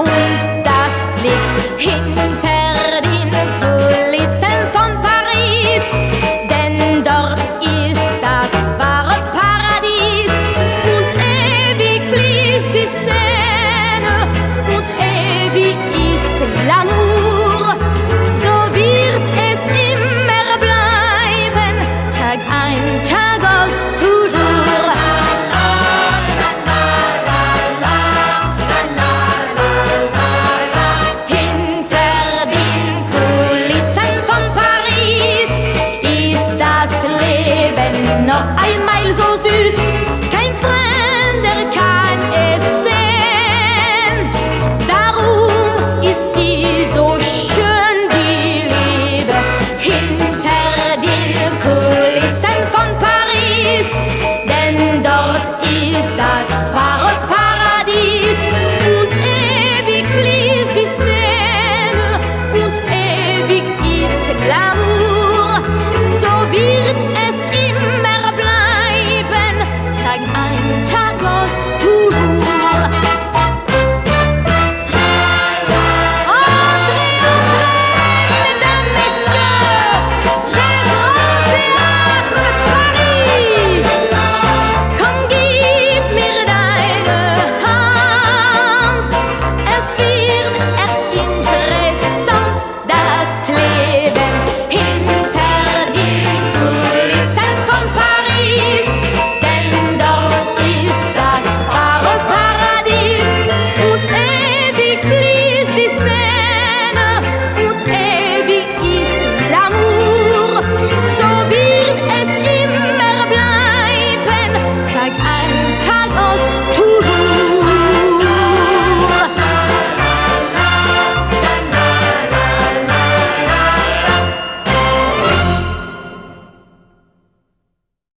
und das liegt hinter Noch einmal so süß.